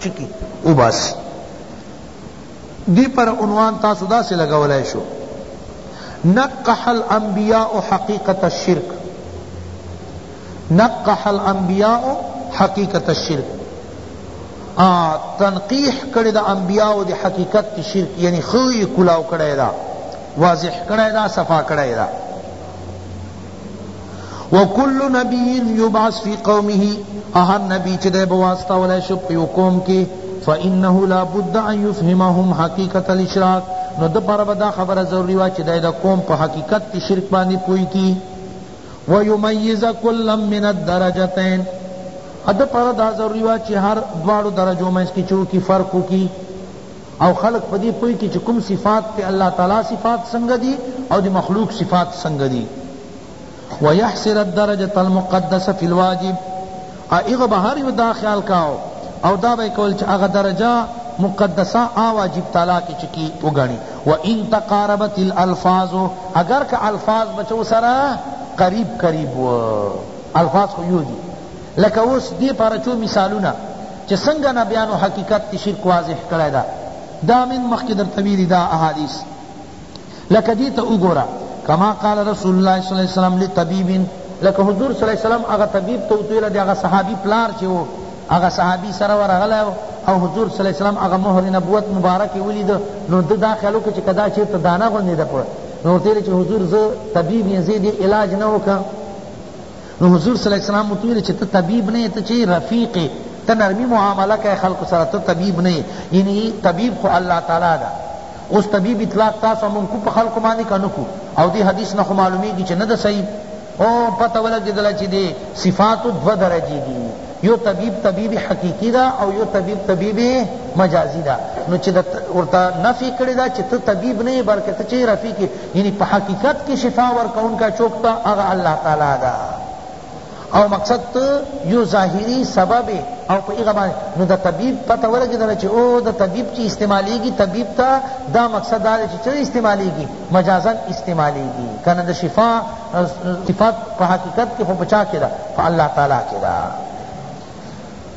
چکی وباسی دی پر عنوان تاسو داسی لګولای شو نقح الانبیاء حقیقت الشرک نقح الانبیاء حقیقت الشرک تنقیح کړی د انبیاء د حقیقت شرک یعنی خو یې کلاو کړی دا واضح کړی دا صفا کړی دا وکل نبی یبعث فی قومه هر نبی چې د بواسطه ولای شو په یو قوم کې فانه لا بد ان يفهمهم حقیقت الاشراق نو د پر بدا خبره ضروری وا چې د قوم په حقیقت کې شرک باندې پوي کی ويميز كل من الدرجتين اد پر دا ضروری وا چې هر دواړو درجو مې اس کې چو کی فرق کی او خلق په دې پوه کی چی کوم صفات ته الله تعالی صفات څنګه دی او د مخلوق صفات څنګه دی ويحصر الدرجة المقدسة في الواجب او هغه به هر یو دا خیال کاو او دا به کول چی هغه درجه مقدسه آ واجب تعالی کی چکی وګڼی و ان تقاربت الالفاظ اگر که الفاظ بچو سره قریب قریب و الفاظ خو یو دی لکه اوس دې پاره چو مثالونه چه سنګه نه بیا نو حقیقت تی شرک واضح کړی ده دا من مخکی درته ویلی دا احادیث لکه دې ته وګوره کما قال رسول الله صلی الله علیه وسلم لطبیب لکه حضور صلی الله علیه وسلم هغه طبیب ته وتویل دی هغه صحابي پلار چې وو هغه صحابي سره ورغلی او حضور صلی الله علیه وسلم هغه مهر نبوت مبارک ولید نو د دا خیالو کې چې کدا چیرته دانه غوندې ده په نو تیرې چې حضور زه طبیب یې زه دې علاج نه وکړم نو حضور صلی الله علیه وسلم ورته ویل چې ته طبیب نه یې ته چې رفیق یې ته نرمی معامله کوې خلکو سره ته طبیب نه یې یعنی طبیب خو الله تعالی ده اوس طبیب اطلاق تاسو هم کو په خلکو باندې که نه کو او دې حدیث نه خو معلومیږي چې نه ده صحیح او پته ولګېدله چې دې صفاتو دوه درجې دي یو طبیب طبیب حقیقی دا او یو طبیب طبیب مجازی دا نو چې ورته نفی کړی دا چې ته طبیب نه بلکې ته چې رفیق یعنی په حقیقت کی شفا ورکونکی چوک تا هغه الله تعالی دا او مقصد ته یو ظاهری سبب او په هغه باندې نو د طبیب پته ولګیدل چې او د طبیب چې استعمالیږي طبیب ته دا مقصد دا چې چې استعمالیږي مجازا استعمالیږي کنه د شفا صفات په حقیقت کې خو بچا کړه په الله تعالی کړه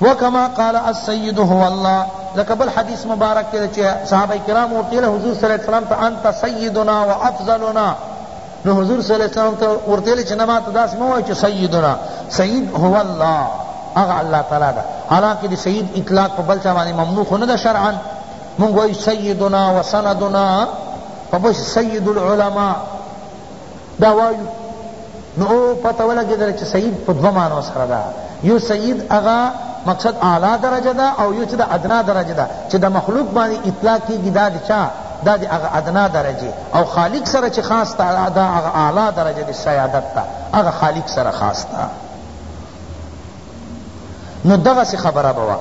وکما قال السید هو الله لکه بل حدیث مبارک کې چې صحابه کرام ورته له حضور صلی الله علیه وسلم ته انت سیدنا و افضلنا نو حضور صلی الله علیه وسلم ته ورته چې نه ماته داس مو وای چې سیدنا سید هو الله هغه الله تعالی دا حالانکه د سید اطلاق په بل چا باندې ممنوع خو نه ده شرعا مونږ وای سیدنا و سندنا په سید العلماء دا وایو نو او پته ولګیدل چې سید په دوه معنو سره ده یو سید هغه مقصد اعلی درجه ده او یو چې د ادنا درجه ده چې د مخلوق باندې اطلاق کیږي دا د چا دا د هغه ادنا درجه او خالق سره چې خاص ده دا هغه اعلی درجه د سیادت ده هغه خالق سره خاص ده نو دغه سی خبره بوا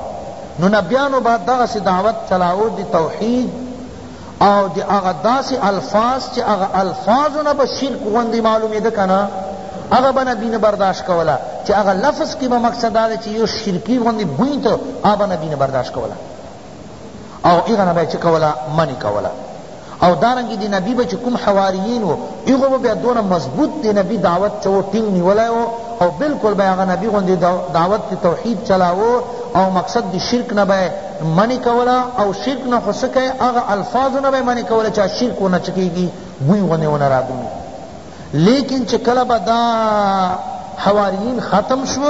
نو نبیانو با دغه سی دعوت چلاو دی توحید او د هغه داسې الفاظ چې هغه الفاظو نه به شرک غوندې معلومېده که نه هغه به نبی نه برداشت کوله چې هغه لفظ کې به مقصد دا دی چې یو شرکي غوندې بوی ته هغه به نبی نه برداشت کوله او هغه نه به یې څه کوله منې کوله او دارنګ دی نبی بچ کوم حواریین و ایغو بیا دون مضبوط دی نبی دعوت چو ټینګ نیولای او او بالکل بیا غ نبی غوندی دعوت توحید چلاو او مقصد دی شرک نه بای منع کوله او شرک نه خو څه کئ هغه الفاظو نه به یې منع کوله چا شرک ورنه چه کیږي بوی غوندې ونه راګني لیکن چه کله به دا حواریین ختم شو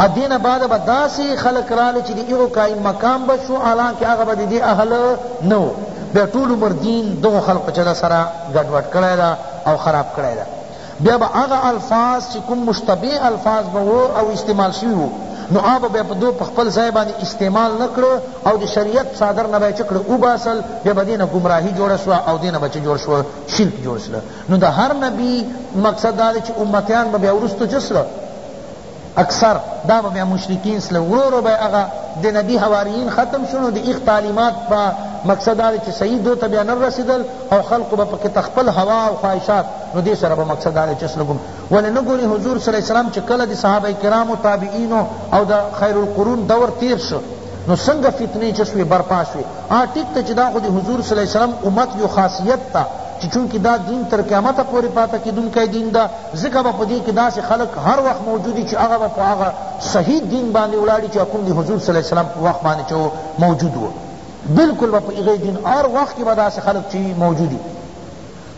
ادین بعد به داسی خلق رالی چی دی ایغو قائم مقام بشو حالانکه هغه به دی اهل نو بیا ټول عمر دین دغو خلق چدا سره گډوډ کړی دا او خراب کړی دا بیا به هغه الفاظ چی کوم مشتبه الفاظ به وو او استعمال شوی وو نو هغه به بیا په دو په خپل ځای باندې استعمال نه کړو او د شریعت څادر نه به یې څه کړو وباسل بیا به دې نه ګمراهي جوړه شوه او دې نه به څه جوړ شو شرک جوړ شو نو د هر نبي مقصد دا دی چې امتیان به بیا وروسته څه شول اکثر دا به بیا مشرکین سل ورو ورو به هغه د نبی حواریین ختم شو نو د ایخ تعلیمات به مقصد دا چې صحیح دو ته بیا نه رسیدل او خلق به پکې تخپل هوا او خواهشات نو دې سره به مقصد دا چې سل ګم ولې نه ګوري حضور صلی الله علیه وسلم چې کله د صحابه کرامو تابعین او د خیر القرون دور تیر شو نو سنگه فتنه چه سوی برپا سوی آ ٹک تا چه دا خود حضور صلی اللہ علیہ وسلم امت یو خاصیت تا چه چونکه دا دین تر قیامت پوری پاتا کیدون کای دین دا ذکر با پدی که دا سی خلق هر وقت موجودی چه اغا با پا اغا صحیح دین باندی اولاری چه اکم دی حضور صلی اللہ علیہ وسلم وقت باندی چه موجود و بالکل با پا اغی دین آر وقت کی با دا سی خلق چه موجودی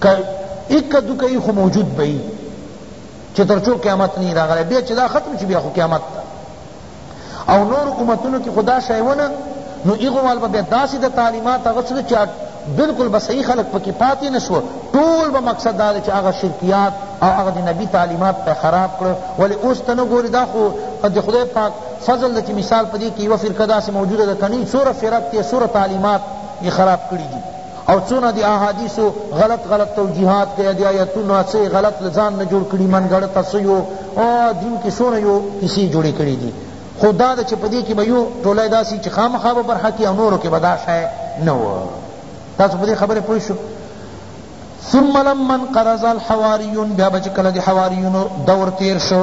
که ایک دکئی خو موجود بئی چه ترچو قیامت نی راغلی بیا چه دا ختم چه بیا خو قیامت تا او نورو امتونو کی خو دا شی وه نه نو هغو وال به بیا داسی د تعلیمات هغه څه چا بالکل به صحیح خلق پکی پاتی نشو ټول به مقصد دا چې هغه شرکیات او هغه د نبی تعلیمات په خراب کړو ولی اوس تنه ګوری دا خو د خدای پاک فضل چې مثال پدې کې یو فرقه داسې موجوده ده کني سوره فرق ته سوره تعلیمات یې خراب کړی دي او څونه دی احادیث غلط غلط توجیهات کیا دی آیتونه څه غلط لزان نه جوړ کړي من غړ تاسو یو او دین کې سونه یو کسی جوړې کړي دي خدا د چې پدې کې به یو ټولای داسي چې خامخا به برخه کې نورو کې به دا شای نه و تاسو پدې خبره پوه شو ثم لمن قرض الحواریون بیا بچ کله دی حواریون دور تیر شو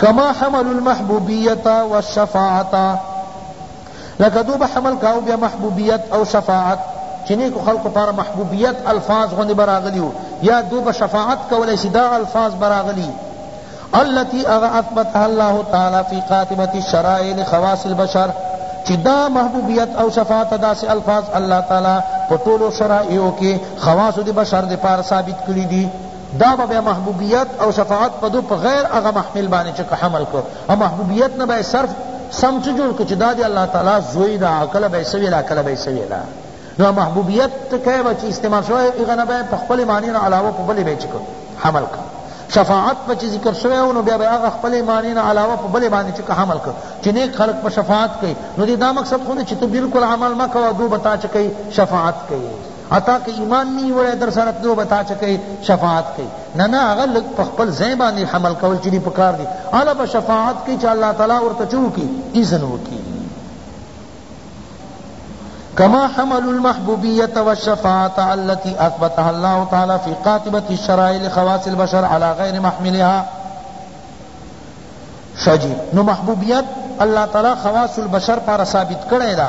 کما حملوا المحبوبیة والشفاعة لکه دوی به حمل کاوه بیا محبوبیت او شفاعت چی نیکو خلقو پاره محبوبیت الفاظ غوندی به راغلی وو یا دوی به شفاعت کولای شی دا الفاظ به راغلی التي اغا اثبتها الله تعالی فی قاتمة الشرائع لخواص البشر چی دا محبوبیت او شفاعت دا سے الفاظ اللہ تعالی پا طول و شرائعو کے خواص دی بشر دی پار ثابت کری دی دا به بیا محبوبیت او شفاعت په دو په غیر هغه محمل باندې چې که حمل کو او محبوبیت نه به صرف سم چ جوړ کو چې دا دی الله تعالی زوی دا کله به سوی دا کله به سوی دا نو محبوبیت کای به چې استعمال شوی هغه نه به په خپل معنی نه علاوه په بل به چکو حمل کو شفاعت په چې ذکر شوی او نو بیا به هغه خپل معنی نه علاوه په بل باندې چې حمل کو چې نیک خلق په شفاعت کوي نو دا مقصد خو نه چې ته بالکل عمل مکو دو بتا چ کوي شفاعت کوي حتی که ایمان نی وړی درسره نو به تا چه کئی شفاعت کئی نه نه هغه لږ په خپل ځای باندې حمل کول چی دی پکار دی هله به شفاعت کئی چه الله تعالی ورته چه وکی اذن وکی کما حمل المحبوبیت والشفاعت التي اثبتها الله تعالی فی قاطبت الشرع لخواص البشر على غیر محملها شجی نو محبوبیت الله تعالی خواص البشر پر ثابت کړی دا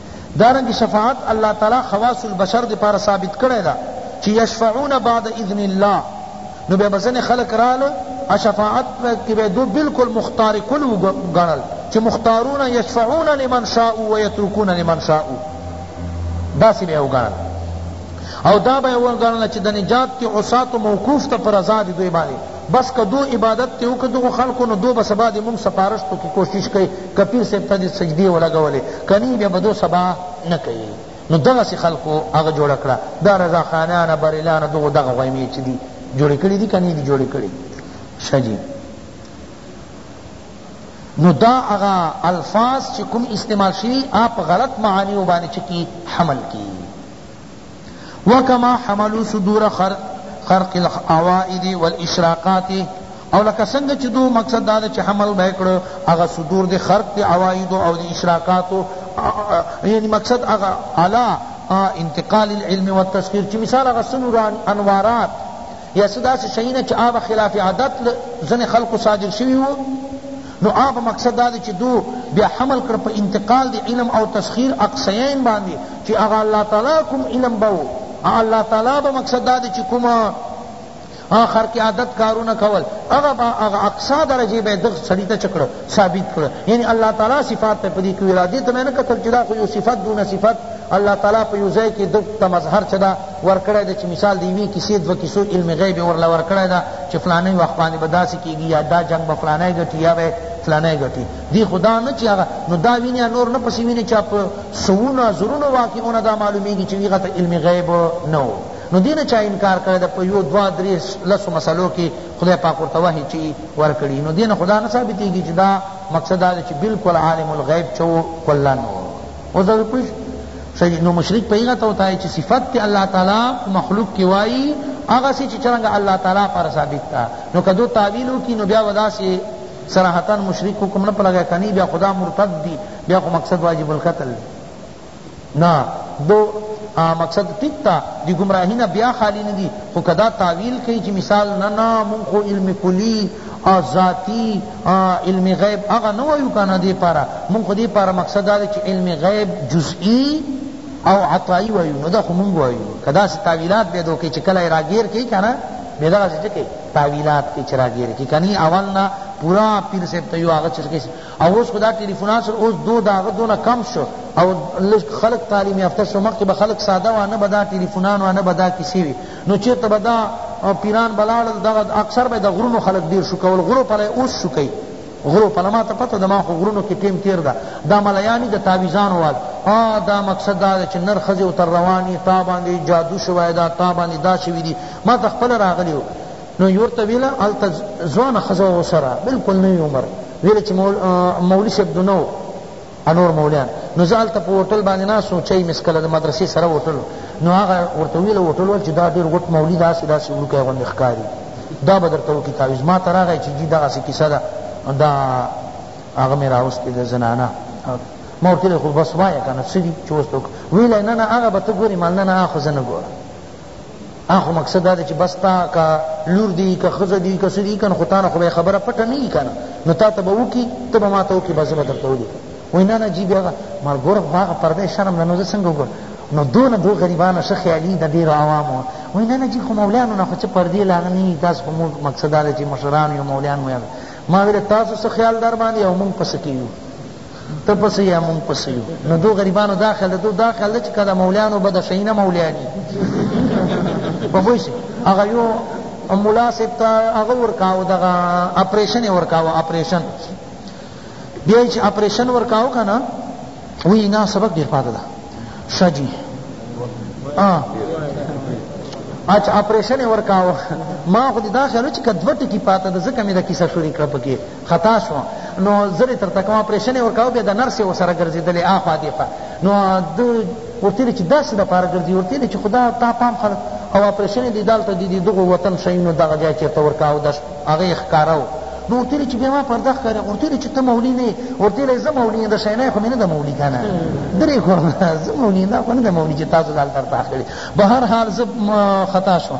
دارنګه شفاعت الله تعالی خواص البشر د پاره ثابت کړی ده چی یشفعون بعد اذن الله نو بیا بزن خلق رال اشفاعت کی بے دو بالکل مختار کل گنل چی مختارون یشفعون لمن شاء و یترکون لمن شاء دا سی بے گنل او دا بے گنل چی دنجات تی عصات موقوف تا پر ازاد دوی بانی بس که دو عبادت تی وکړو خلقو نو دو بس بعد مون سپارش تو کی کوشش کئ که پیر صاحب ته دې سجدې ولګولې کني بیا به دو سبا نه کوي نو دغسې خلقو هغه جوړه کړه دا رضا خانانه بریلانه دغو دغه غویمې چې دي جوړې کړي دي که نه دي جوړې کړي ښه جي نو دا اغا الفاظ چی کم استعمال شوی آپ غلط معانیو باندې چکی حمل کی وکما حملو صدور خرق العوائد والاشراقات او لکه څنګه چې دو مقصد دا چې حمل به کړو هغه صدور دی خرق دی عواید او دی اشراقات یعنی مقصد هغه اعلی انتقال العلم والتسخير چې مثال هغه سنور انوارات یا صدا سے شئینا چې آب خلاف عادت زن خلق صادر شوی وو نو هغه مقصد دا دی چی دو بیا حمل کړ په انتقال دی علم او تسخیر اقصیین باندی چی هغه الله تعالی کوم علم به وو الله تعالی به مقصد دا دی چی کوم خرق عادت کارونه کول هغه با هغه اقصا درجه به دغ سړی ته چکړه ثابت کړه یعنی الله تعالی صفات په پدی کې ارادې ته نه کتل چې دا خو یو صفت دون صفت الله تعالی په یو ځای کې د مظهر چدا ورکړی ده چی مثال د یوی کیسې دوه کیسو علم غیب یې ورله ورکړی ده چی فلانی وخت باندی به داسی کیږی یا دا جنګ به فلانی ګټی یا به یې فلانی ګټی دی خو دا نه چی هغه نو دا وینی یا نور نه پسی وینی چی په سوونه زرونو واقعونه دا معلومیږی چی هغه ته علم غیب نه وو نو دی نه چا انکار کړی ده په یو دوه دری لسو مسلو کی خدای پاک ورته وحی چی ورکړی نو دی نه خو دا نه ثابتیږی چی دا مقصد دا ده چی بلکل عالم الغیب چه وو کلا نه وو او زه پوه صحیح نو مشرک په هغه ته وتا ہے چې صفت ته الله تعالی مخلوق کی وای هغه چې چرنګ الله تعالی پر ثابت تا نو کدو تعویل کی نو بیا ودا سے صراحتا مشرک حکم نه پلګا کنی بیا خدا مرتد دی بیا خو مقصد واجب القتل نا دو مقصد ٹک تا دی گمراہی نہ بیا خالی نہ دی خو کدا تعویل کئی چی مثال نہ نہ من خو علم کلی اور ذاتی علم غیب هغه نه وایو کنه دې پاره مونږ خو دې پاره مقصد دا دی چې علم غیب جزئی او عطائی وایو نو دا خو مونږ وایو که داسې تاویلات به دو کې چې کله یې راګیر کړي کنه بیا دغسې څه کوي تاویلات کې چې راګیر کړي کنی اول نه پورا پیر صاحب ته یو هغه څه کوي او اوس خو دا ټلیفونات سره اوس دو د هغه دونه کم شو او خلق تعلیم یافته شو مخکې به خلق ساده وه نه به دا ټلیفونان وه نه به دا کیسې وي نو چیرته به دا پیران به لاړل دغه اکثر به د غرونو خلک ډیر شوکول غرو پله اوس شوکوي غرو پله ما ته پته ده ما خو غرونو کې ټیم تیر ده دا ملیانی د تعویزانو وال آ دا مقصد دا ده چې نر ښځې ورته رواني تا باندې جادو شوی ده تا باندې دا شوي دي ما ته خپله راغلی و نو یې ورته ویله هلته ځوانه ښځه وه ورسره بلکل نوی عمر ویله چې مولوي صاحب دونه انور مولیان نو زه هلته په هوټل باندې ناست وم چای مې څښله د مدرسې سره هوټل و نو هغه ورته ویل هوټل وال چې دا ډېر غوټ مولوي داسې داسې وړوکی غوندې ښکاري دا به درته وکړي تعویذ ما ته راغی چې جي دغسې کیسه ده دا هغه مې راوستې ده زنانه ما ورته ویل خو بس وایه که نه څه دي چې اوس ته ویلی نه نه هغه به ته ګورې مال نه نه هغه خو زه نه ګورم ان خو مقصد دا دی چې بس تا که لور دی که ښځه دی که څه دی که نو خو تا نه خو به یې خبره پټه نه وي که نه نو تا ته به وکړي ته به ما ته وکړي بس زه به درته ولیکم وایي نه نه جی بیا هغه ما ګوره خو هغه پرده شرم ده نو زه څنګه وګورم نو دونه دو غریبانو ښه خیالي د ډېرو عوامو وایي نه نه جی خو مولیانو نه خو څه پردې لا هغه نه دي تاسو خو موږ مقصد دا دی چې مشران یو مولیان مو ما ویل تاسو څه خیال در باندې او موږ پسې کېږو ته پسې یا مونږ پسې یو نو دو غریبانو دا خیال دو دا خیال چې کله مولیانو به د شینه مولیانی په پوه شي هغه یو مولا صاحب ته هغه ورکاو دغه اپریشن یې ورکاو اپریشن بیا یې چې اپریشن ورکاو که نه وی نه سبق ډېر پاته ده ښه جي اچ اپریشن ورکاو ما خو دا خیال چې کدو ټکی پاته د زکه مې د کیسه شروع کړ پکې خطا شو نو زر یې ترته کوم اپریشن یې ورکاوه بیا د نرسې ورسره ګرځېدلې اخوا دیخوا نو ده ورته ویلې چې داسې دپاره ګرځي ورته ویلې چې خو دا تا پام خلک او اپریشن یې دی دالته د دې دغو وطن شیونو دغه ځای چېرته ورکاوه دا هغه یې ښکاره و نو ورته ویلې چې بیا ما پرده ښکاره ورته ویلې چې ته مولي نه یې ورته ویلې زه مولي یم د شینای خو مې نه ده مولي که نه درې خو زه مولي یم دا خو نه ده مولي چې تاسو دالته درته اخلي بهرحال زه خطا شوم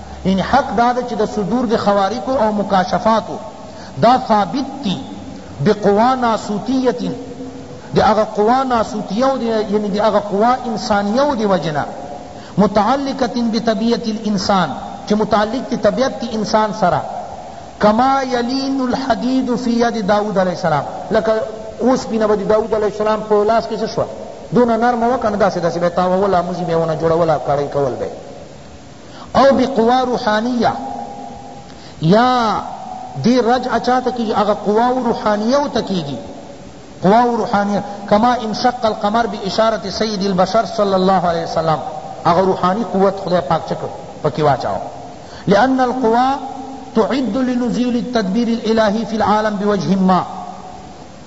یعنی حق دا ده چی د صدور د خوارقو او مکاشفاتو دا ثابت دی بقوا ناسوتیه د هغه قوا ناسوتیه دی یعنی د هغه قوا انسانیه دی وجنا متعلقه بطبیعت الانسان چی متعلق تی طبیعت تی انسان سرا کما یلین الحدید فی ید داود علیہ السلام لکه اوس بنا بدی داود علیہ السلام په لاس کې شو دونه نرم وکنه داسې داسې به تاوه ولا مزي به ونه جوړولا کړی کول به او بقوا روحانیه یا دی رجع چاته کیږي هغه قوا روحانیه ته کیږي قوا روحانیه کما انشق القمر باشاره سید البشر صلی الله علیه وسلم هغه روحانی قوت خدای پاک چکو پکې واچاو لأن القوا تعد لنزول التدبير الإلهي في العالم بوجه ما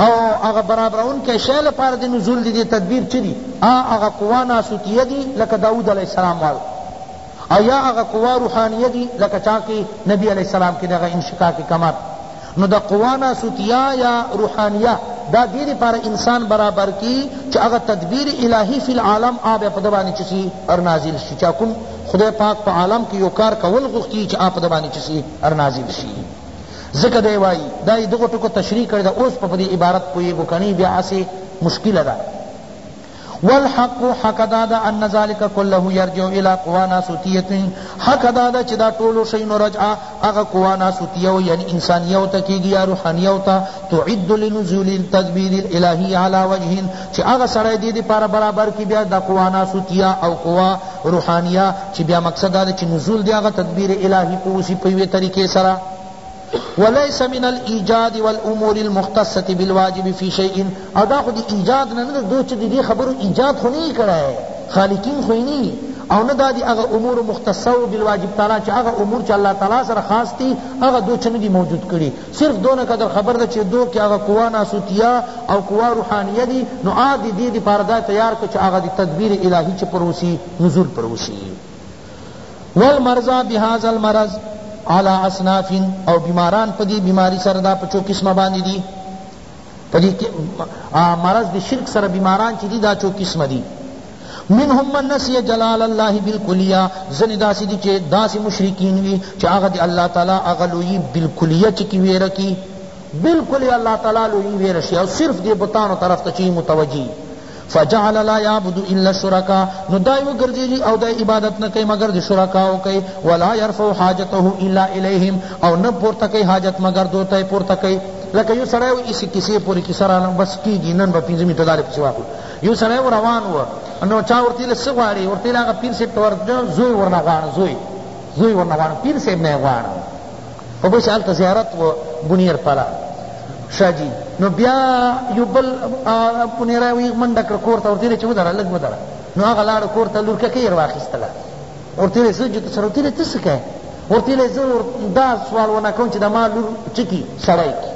او هغه برابرونکی شی لپاره د نزول د دې تدبیر چه دي آ هغه قوا ناسوتیه دي لکه داود علیه السلام وال او یا هغه قوا روحانیه دي لکه چا کې نبی علیه السلام کې دغه انشقاق قمر نو دا قوا ناسوتیه یا روحانیه دا دې لپاره انسان برابر کی چې هغه تدبیر الهی فی العالم آب په دبانی چسی ار نازل شي چا کوم خدای پاک په عالم کې یو کار کول غوښتي چې آب په دبانی چسی ار نازل شي ځکه دی وایی دا یی دغو ټکو تشریح کړی ده اوس په په دی عبارت پوهیږو کنی بیا هسی مشکله ده والحق حق دادا ان ذلك كله يرجع الى قوا ناسوتيه حق دادا چې دا ټولو شینو رجعه هغه قوا ناسوتيه یعنی انسانیه او تکیږي یا روحانیه او تا تعد لنزول التدبیر الالهی علی وجه چې هغه سړی دې لپاره برابر کی بیا د قوا ناسوتيه او قوا روحانیه چې بیا مقصد دا چې نزول دی هغه تدبیر الهی په وسی په وی طریقې سره وليس من الايجاد والامور المختصة بالواجب في شيء او دا خو دی ایجاد نه نه دو چه دی دی خبرو ایجاد خو نه کړه ہے خالقین خو نه او نه دا دی اغا امور مختصة بالواجب تعالی چه اغا امور چه اللہ تعالی سره خاص تی اغا دو چه ندی موجود کړی صرف دونه قدر خبر ده چه دو که اغا قوا ناسوتیہ او قوا روحانیہ دی نو آ دی دی دی پاردا تیار که چه اغا دی تدبیر الہی چه پروسی نزول پروسی والمرضی بهذا المرض علی اصناف او بیماران پدی بیماری سره دا په چو قسمه باندی دی پدی مرض دی شرک سره بیماران چی دی دا چو قسمه دی منهم من نسی جلال الله بالکلیه زنی داسی دی چه داسی مشرکین وی چه آغا دی اللہ تعالی اغلوی بالکلیه چه کی ویره کی بالکل اللہ تعالی لوی ویرشی او صرف دی بتانو طرف ته چی متوجی فجعل لا يعبد الا الشركاء نو دای وګرځیږي او دای عبادت نه کوي مگر د شرکاو کوي ولا يرفع حاجته الا اليهم او نه پورته کوي حاجت مگر دوته پورته کوي لکه یو سړی و اسی کسی پوری کسی رانه بس کیږي نن به پنځه میټه دارې پسې واخلو یو سړی و روان و نو چا ورته له څه غواړي ورته له هغه پیر صاحب ته ورته زوی ورنه غواړه زوی زوی ورنه غواړه پیر صاحب نه یې غواړه خو بس هلته زیارت و بنیر پلا شاه جی نو بیا یو بل بنیرا وی منډه کړ کور ته ورته چې ودره لږ ودره نو هغه لاړ کور ته لور ککې یې واخیستله ورته وی زه جو ته سره ورته وی ته څه کوې ورته وی زه دا سوال ونه کوم چې د ما لور چکی سړی کی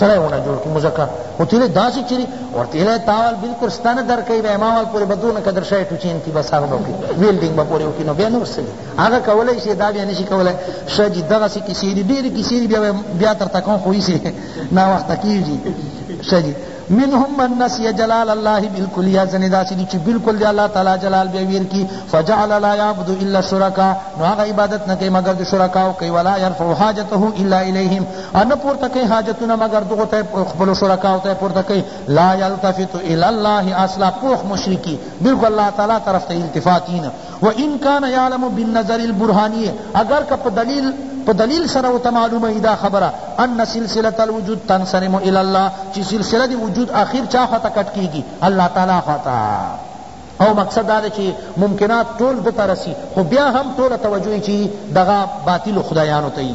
سره ونه جوړ کی مزکا او تیله داسی چری اور تیله تاول بالکل ستانه در کئی به امامال پوری بدون قدر شای ټوچین کی بس هغه بکی ویلډینګ به پوری وکی نو بیا نور سلی هغه کولای شي دا بیا نشي کولای شجی دغه سی کسی ډیر کسی بیا بیا تر تکون خوې سی نا وخت کیږي شجی منهم من نسي جلال الله بالکلیه ځنې داسې دي چې بالکل د الله تعالی جلال بیا ویر کی فجعل لا يعبد الا الشرکاء نو هغه عبادت نه کوي مګر د شرکاو کوي ولا يرفع حاجته الا الیهم او نه پورته کوي حاجتونه مګر دغو ته خپلو شرکاو ته پورته کوي لا يلتفت الی الله اصلا پوخ مشرکی بالکل الله تعالی طرف ته التفات یې نه و ان کان یعلم بالنظر البرهانی اگر که په دلیل په دلیل سره ورته معلومه وي دا خبره ان سلسلة الوجود تنصرم الی الله چی سلسله دی وجود آخر چا خوا ته کټ کیږي الله تعالی خوا ته او مقصد دا چی ممکنات ټول دته رسی خو بیا هم ټوله توجه چی دغه باطل خدایانو ته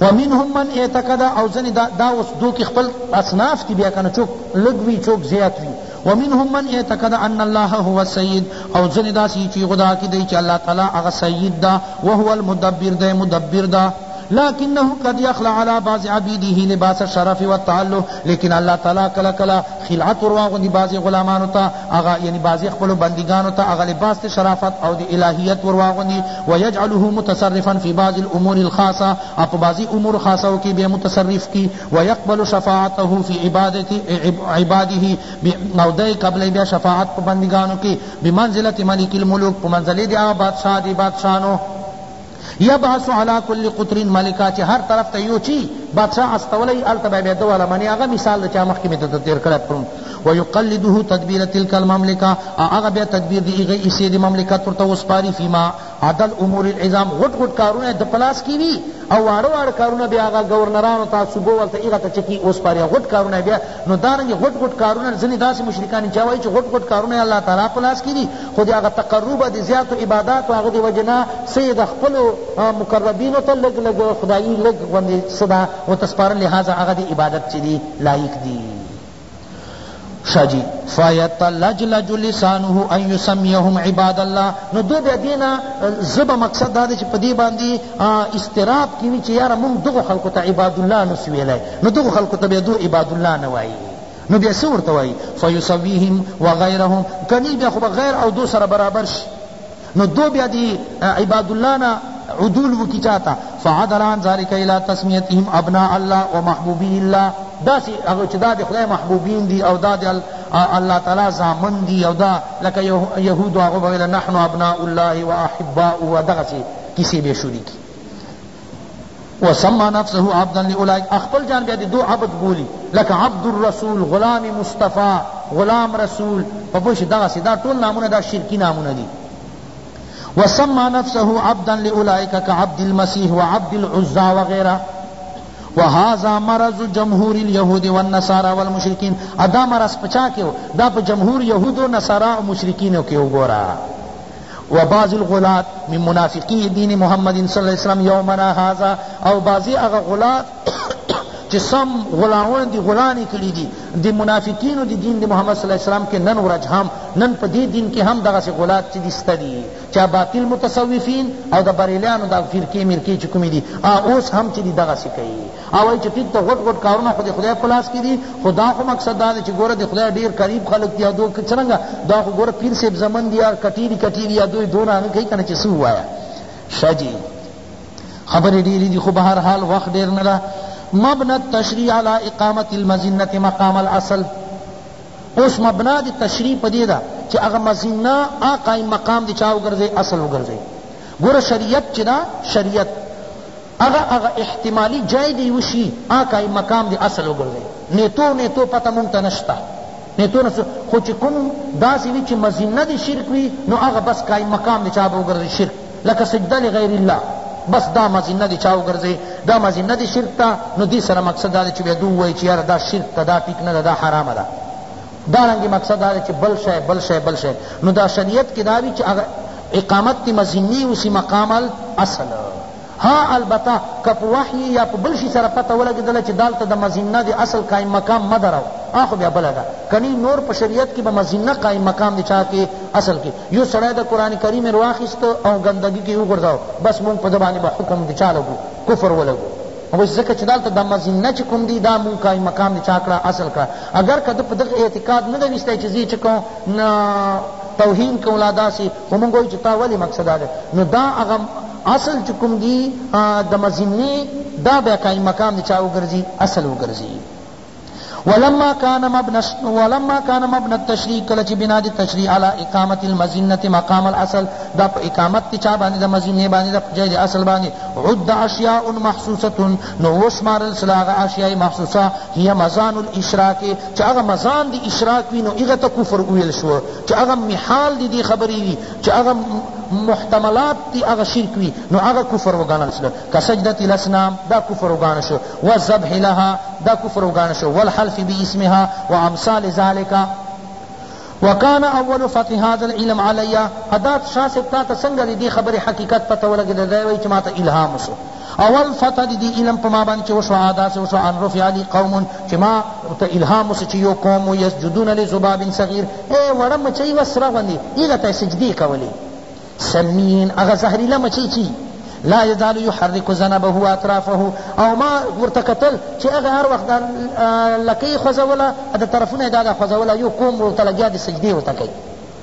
ومنهم من اعتقد او ځنی دا دا اوس دو کی خپل اصناف دی بیا کنه چوک لګ وی چوک زیات وی ومنهم من اعتقد ان الله هو السيد او ځنی دا سی چی خدا کی دی چ الله تعالی هغه سید دا وهو المدبر دی مدبر دا لكنه قد يخلع على بعض عبيده لباس الشرف والتعلق لیکن اللہ تعالی کلا کلا خلعت ور واغوندي بعضی غلامانو ته هغه یعنی بعضی خپلو بندګانو ته هغه لباس د شرافت او د الهیت ور واغوندي ویجعله متصرفا فی بعض الامور الخاصة او په بعضی امور خاصو کی به یې متصرف کړي ویقبل شفاعته فی عباده او دی قبلوي بیا شفاعت په بندګانو کی بمنزلة ملک الملوک په منزله د هغه بادشاه د بادشاهانو یبعث علی کل قطر ملکا چی هر طرف ته یو چی بادشاہ استولی هلته به بیا دواله منی هغه مثال ده چا مخکی می درته تیر کړی پرون ویقلده تدبیر تلک المملکه او هغه بیا تدبیر دی هغه حصه دی مملکت ورته وسپاری فیما عدل امور العظام غټ غټ کارونه د پلاس کی وی او واړه واړه کارونه بیا هغه گورنرانو ته صوبو ولته هغه ته چکی وسپاری غټ کارونه بیا نو دارنګ غټ غټ کارونه ځنی داسې مشرکان چا وای چې غټ غټ کارونه الله تعالی پلاس کی دی خو د هغه تقرب او د زیاتو عباداتو هغه دی وجې نه څه یې د خپلو مقربینو ته لږ لږ خدایي لږ غوندې څه ده ورته سپارل لهذا هغه د عبادت چې دي لایق دي شا جی فیتلجلج لسانه ان یسمیهم عباد الله نو دو بیا دینا زب مقصد دا چې پدی باندې استراب کیوی چې یار مونږ دغه خلکو ته عباد الله نو سویلای نو دغه خلکو ته به دو عباد الله نه وایي نو بیا څه ورته وایی فیسویهم وغیرهم کنی بیا خو به غیر او دو سره برابر شی نو دو بیا دی عباد الله نا عدول وکی چاہتا فعدل عن ذلك الى تسمیتهم ابناء الله ومحبوبی الله دا سی اگر چی دا دی خدای محبوبین دی او دا دی اللہ تعالی زامن دی او دا لکه یهود هغه ویل نحن ابناء الله واحباؤه دغه سی کسی به شروع کی وسمى نفسه عبدا لأولئک اخپل جان بیا دی دو عبد بولی لکه عبد الرسول غلام مصطفی غلام رسول په پوش دغه سی دا ټول نامونه دا شرکی نامونه دی وسمى نفسه عبدا لأولئک كعبد المسيح وعبد العزى وغيره وهذا مرض جمهور اليهود والنصارى والمشركين ادا مرض پچا کیو دا په جمهور یهود و نصارا و مشرکین کیو گورا و بعض الغلات من منافقی دین محمد صلی اللہ علیہ وسلم یومنا هذا او بعضی هغه غلات چی سم غلاون دی غلانی کړی دی دی منافقینو دی دین دی محمد صلی اللہ علیہ وسلم کے نن ورج ہم نن پا دی دین کے ہم دغا سے غلات چی دی ستدی چا باطل متصوفین او دا بریلیانو دا فرقی مرقی چی کمی دی آ اوس ہم چی دی دغا سے کئی هغه وایی چی ټیک ده غټ غټ کارونه خو د خدای په لاس کی دی خو دا خو مقصد دا دی چی ګوره د خدای ډیر قریب خلق دی او دو څرنګه دا خو ګوره پیر صاحب زمن دی او کټیری کټیری یا دوی دونه هغه کوي کنه چی څه ووایه ښه جی خبرې ډیرې دي خو به هر حال وخت ډیر نه ده مبنى التشریع علی اقامت المزنه مقام الاصل اوس مبنا دی تشریع پدې ده چې هغه مزنه آ قائم مقام دی چا وګرځي اصل وګرځي ګوره شریعت چې دا شریعت هغه هغه احتمالی جای دی وشی آکای مقام دی اصل وګرځی نیتو نیتو پته مونږ ته نشته نیتو نسو خو چې کوم داسې وی چې مزینه دی شرک وی نو هغه بس قائم مقام دی چا به وګرځي شرک لکه سجده لغیر الله بس دا مزینه دی چا وګرځي دا مزینه دی شرک تا نو دی سره مقصد دا دی چې بیا دو وای چې یار دا شرک تا دا ټیک نه دا حرام ده دا رنګ مقصد دا دی چې بل شی بل شی بل شی نو دا شریعت کې دا وی چې اقامت تی مزینی اسی مقام الاصل ها البته که په وحی یا په بل شی سره پته ولګیدله چی دالته د مظنه دی اصل قایم مقام مه دراو هغه خو بیا بله ده کنی نور په شریعت کی به مظنه قایم مقام دی چا کی اصل کی یو سړی د قرآن کریم راواخیست او ګندګی کی وغورځاو بس مونږ په ده باندی به حکم دی چا لګو کفر ولګو اوس ځکه چې دلته د مزینه چې کوم دی دا مون قایم مقام دی چا کړه اصل کړه اگر که ده په دغه اعتقاد نه دی ویستی چې زه یې چې کوم توهین کوم لا داسې خو مونږ وایو چې تا ولې مقصد دا دی نو دا هغه اصل چه کوم دی د مظنی دا بیا قائم مقام د چا وګرځی اصل وګرځی ولما کان مبنى ولما کان مبنى التشریع کله چه بنا دی تشریع علی اقامت المظنه مقام الاصل دا په اقامت کی چا باندې د مظنه باندې د جای دی اصل باندې عد اشیاء محسوسه نو وشمار السلاغ اشیاء محسوسه هي مزان الاشراک چه هغه مزان دی اشراک وینو هغه ته کفر ویل شو چه هغه محال دی دی خبری وی چه هغه محتملات دی هغه شرک وی نو هغه کفر وګڼل شو کسجدت الاصنام دا کفر وګڼل شو والذبح لها دا کفر وګڼل شو والحلف باسمها وامثال ذلك وکان اول فتح هذا العلم علی حداد شاہ صاحب تا ته څنګه دی خبر حقیقت پته ولګی دی وای چې ما ته الهام شو اول فتح د دې علم په ما باندې چې وشوه هغه داسې وشوه ان رفع لي قوم چې ما ته الهام وسو چې یو قوم و یسجدون لذباب صغیر ای وړه مچۍ وه سره غوندې هغه ته یې سجدې کولې سمین هغه زهریله مچۍ چې لا یزال یحرک ذنبه و اطرافه او ما ورته کتل چې هغه هر وخت دا لکۍ خوځوله د طرفونه یې دا دا خوځوله یو قوم ورته لګیا د سجدې ورته کوي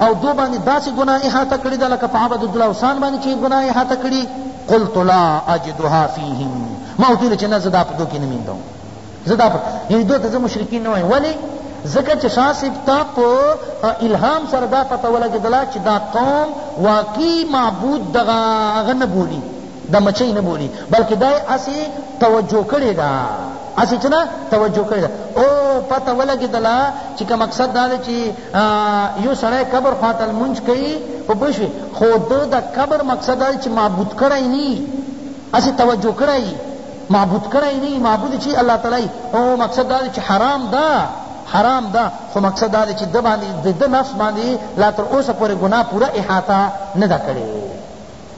او دو باندې داسې ګناه احاطه کړې ده لکه په عبدد الاوثان باندې چې ګناه احاطه کړي قلت لا اجدها فیهم ما ورته ویل چې نه زه دا په دو کې نه میندوم زه دا یعنی دو ته زه مشرکین نه وایم ولې ځکه چې شاه صاحب ته په الهام سره دا پته ولګېدله چې دا قوم واقعي معبود دغه هغه نه بولي د مچۍ نه بولي بلکې دا یې هسې توجه کړې ده هسې چې نه توجه کړې ده او پته ولګېدله چې که مقصد دا دی چې یو سړی قبر خواته لمونځ کوي په پوه شوې خو ده د قبر مقصد دا چې معبود کړی نی هسې توجه کړی معبود کړی نی معبود چې الله تعالی او مقصد دا چې حرام ده حرام ده خو مقصد دا چې د باندې د نفس باندې لا تر اوسه پورې ګناه پوره احاطه نه ده کړې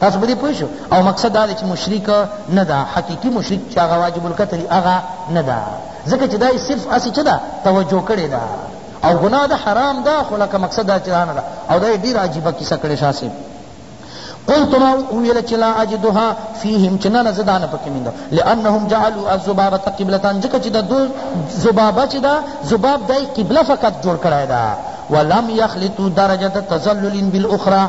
تاسو په دې پوه شو او مقصد دا دی چې مشرک نه ده حقیقي مشرک چې هغه واجب القتل هغه نه ده ځکه چې دا یې صرف هسې څه ده توجه کړې ده او ګناه ده حرام ده خو لکه مقصد دا چې دا نه ده او دا یې ډېره عجیبه کیسه کړې شاه صاحب قلت ما ویل چې لا اجدها فیهم چې نه زه دا نه پکې میندم لانهم جعلوا الذبابه قبله ځکه چې دا دو ذبابه چې دا ذباب دای قبله فقط جوړ کړی ده ولم یخلطوا درجه تذلل بالاخرى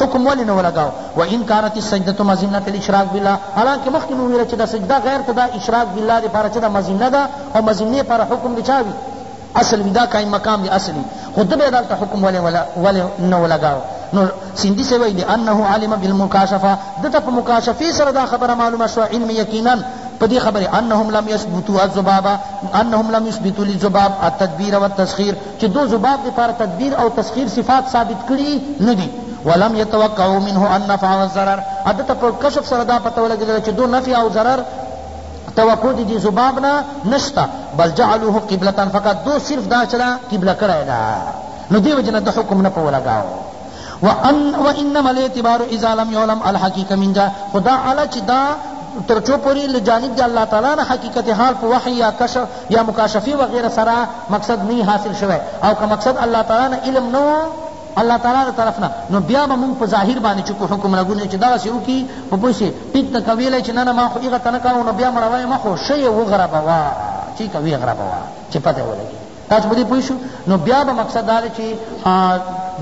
حکم ولی نه ولګاو وان کانت السجدة مظنة الاشراک بالله حالانکه مخکی مو ویل چه دا سجده غیر ته دا اشراک بالله دی پاره چه دا مظنة ده او مظنه پاره حکم دی چا وی اصل وی دا قائم مقام دی اصل وی خو ده بیا دلته حکم ولی ولی نه ولګاو نو سندی سے وی لانه علم بالمکاشفه دته په مکاشفه سره دا خبره معلومه شو علم یقینا پدی خبر انهم لم يثبتوا الذباب انهم لم يثبتوا للذباب التدبير والتسخير چې دو ذباب د پاره تدبیر او تسخیر صفات ثابت کړي نه دي، ولم یتوقعوا منه النفع والضرر، او ده ته په کشف سره دا پته ولګېدله چې دو نفع او ضرر توقع د دې ذباب نه نشته، بل جعلوه قبلة فقط دو صرف دا چله قبله کړی ده، نو دې وجې نه ده حکم نه په ولګاوه. وانما الاعتبار اذا لم يعلم الحقيقة من جا خو دا علا چی دا ترڅو پوری له جانب د الله تعالی نه حقیقت حال په وحی یا کشف یا مکاشفی وغیره سره مقصد نه حاصل شوی او که مقصد الله تعالی نه علم نه وو الله تعالی د طرف نه نو بیا به مونږ په ظاهر باندې چې کو حکم لګونه چې دغسې وکړي په پوه شي ټیک ته که ویلی چې نه نه ما خو هغه ته نه کاوه نو بیا مړوی مه خو ښه یې وغربوه ټیکه ویې غربوه چې پته ولګي تاسو په دې پوه شو نو بیا به مقصد دا دی چې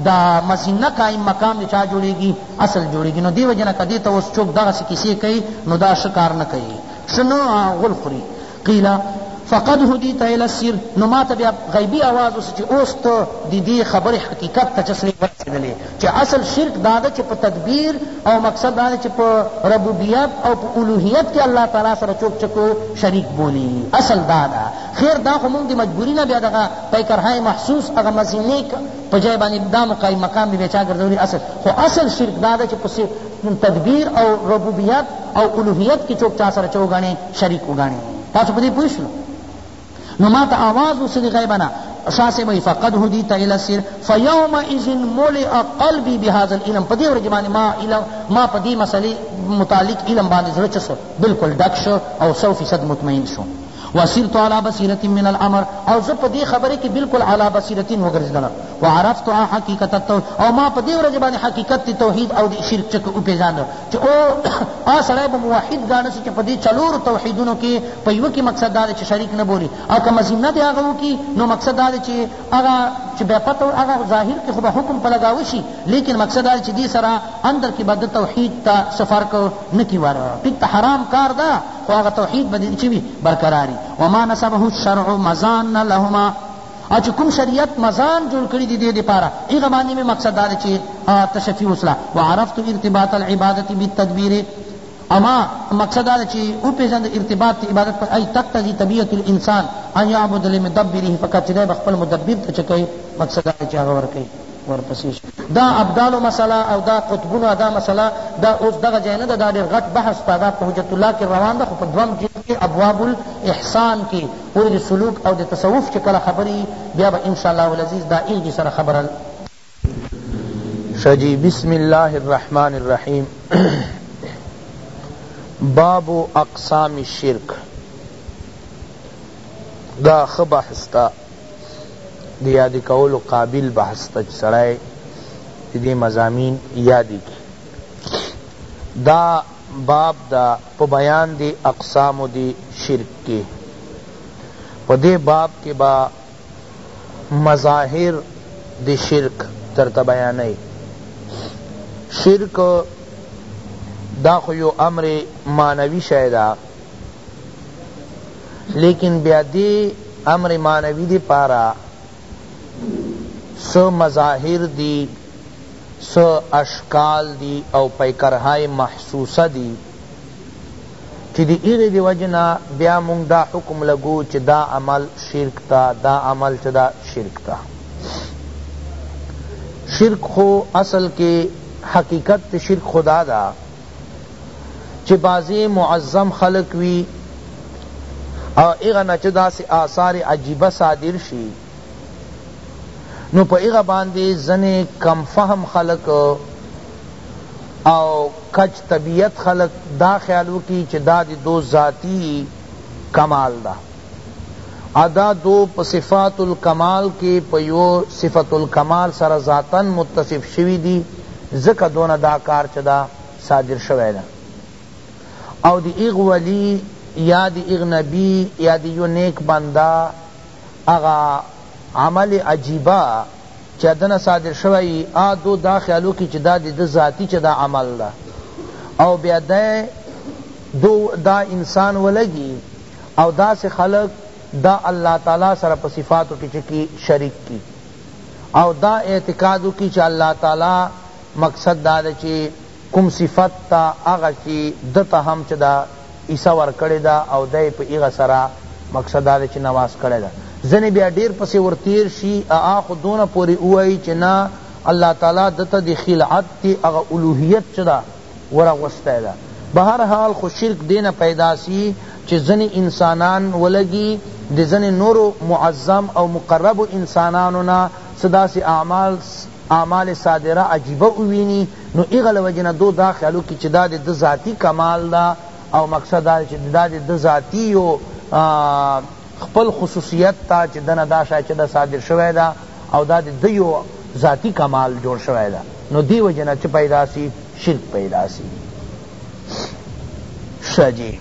دا مزینه قائم مقام د چا جوړیږي اصل جوړیږي نو دې وجه نه که دې ته اوس څوک دغسې کیسې کوي نو دا ښه کار نه کوي ښه نه غول خوري قیله فقد هدیت الی السر نو ما ته بیا غیبی آواز وسو چې اوس ته د دې خبرې حقیقت ته چسلې ورسېدلې چې اصل شرک دا ده چې په تدبیر او مقصد دا ده چې په ربوبیت او په الوهیت کې الله تعالی سره چوک چکو شریک بولی اصل دا ده خیر دا خو مونږ دی مجبوری نه بیا دغه پیکرهای محسوس هغه مزینه په جای باندې دا مقایم مقام دی بیا چا ګرځولی اصل خو اصل شرک دا ده چې په تدبیر او ربوبیت او الوهیت کې چوک چا سره چوګانی شریک وګانی تاسو په دې پوه شئ نو ما ته آواز وسلی غیبنا شاہ سے وہی فقد ہدیت الی السر فیوم اذن ملئ قلبی بهذا العلم پدی ورځ باندې ما علم ما پدی مسئلے متعلق علم باندې زړه چسو بالکل ډک شو او 100% مطمئن شو وسرت علی بصیرة من الامر او زه په دې خبرې کې بالکل علی بصیرة وګرځیدلم وعرفت حقیقة التوحید او ما په دې ورځې باندې حقیقت د توحید او د شرک چکه وپیژانده چې او هغه سړی به موحد ګاڼه شي چې په دې څلورو توحیدونو کې په یوه کې مقصد دا دی چې شریک نه بولي او که مذمت د هغه وکړي نو مقصد دا دی چې هغه چې بیا پته هغه ظاهر کې خو به حکم په لګاوه شي لیکن مقصد دا دی چې دې سره اندر کې به د توحید ته څه فرق نه کیواره ټیک ته حرام کار ده خو هغه توحید به دې چه وي برقرار وي وما نسبه الشرع مزان لهما او چې کوم شریعت مزان جوړ کړي دي دې دپاره هغه باندې مې مقصد دا دی چې تشفي وسله وعرفت ارتباط العبادة بالتدبیر اما مقصد دا چې او پیژند ارتباط عبادت پر ای تقتضی طبیعت الانسان ان یعبد لمدبره فقط چې دی خپل مدبر ته چکه مقصد دا چې هغه ورکوي ورپسې شو دا ابدالو مسله او دا قطبونه دا مسله دا اوس دغه ځای نه ده دا ډېر غټ بحث تا دا په حجت الله کې روان ده خو په دوم جلد کې ابواب الاحسان کې پورې د سلوک او د تصوف چې کله خبرې بیا به ان شاء الله العزیز دا ایږي سره خبره شجی بسم الله الرحمن الرحیم باب اقسام الشرک دا خبحث تا د یاد کولو قابل بحث ته چې سړی د دې مضامین یاد کړي دا باب دا په بیان دی اقسام دی شرک کې په دې باب کې با مظاهر د شرک ترته بیانوي شرک دا خو یو امر معنوي شی ده لیکن بیا دی امر معنوی دی پارا څه مظاهر دی څه اشکال دی او پیکرهای محسوسه دی چی دی هغی دی وجه نه بیا مونږ دا حکم لګو چی دا عمل شرک تا دا عمل چه ده شرک تا شرک خو اصل کی حقیقت شرک خدا دا چی بعضی معظم خلق وی او هغه نه چه داسی آثار عجیبه صادر شی نو په هغه باندی ځنی کم فهم خلق او کج طبیعت خلق دا خیال وکی چی دا دی دو ذاتی کمال ده ادا دو په صفات الکمال کی په یو صفت الکمال سره ذاتا متصف شوی دی ځکه دونه دا کار چه دا صادر شوی ده او دی ایغ ولی یا دی ایغ نبی یا دی یو نیک بنده اغا عمل عجیبه چه دنه صادر شوی آ دو دا خیالو کی چه دا دی دا ذاتی چه دا عمل ده او بیا دا دو دا انسان ولگی او داسې خلق دا الله تعالی سره په صفاتو کې چه کی شریک کی او دا اعتقاد وکړي چه الله تعالی مقصد دا ده چه کوم صفت ته هغه چه ده ته هم چه دا حصه ورکړې ده او ده یې په هغه سره مقصد دا ده چه نواز کړې ده ځنې بیا ډیر پسې ور تیر شي هغه خو دونه پورې ووایي چه نه الله تعالی ده ته د خلعت د هغه الوهیت چه ده وراغوستی ده بهر حال خو شرک دې نه پیدا سی چی ځنی انسانان ولګی د ځنی نورو معظم او مقربو انسانانو نه څه داسی اعمال اعمال صادره عجیبه ووینی نو هغه له وجی نه دو دا خیال وکی چی دا د ده ذاتی کمال ده او مقصد دا چی دا د ده ذاتی یو خپل خصوصیت ته چه دنه دا شایچده صادر شوی ده او دا د ده یو ذاتی کمال جوړ شوی ده نو دی وجه نه چه پیدا سی شرک پیدا سی شه جی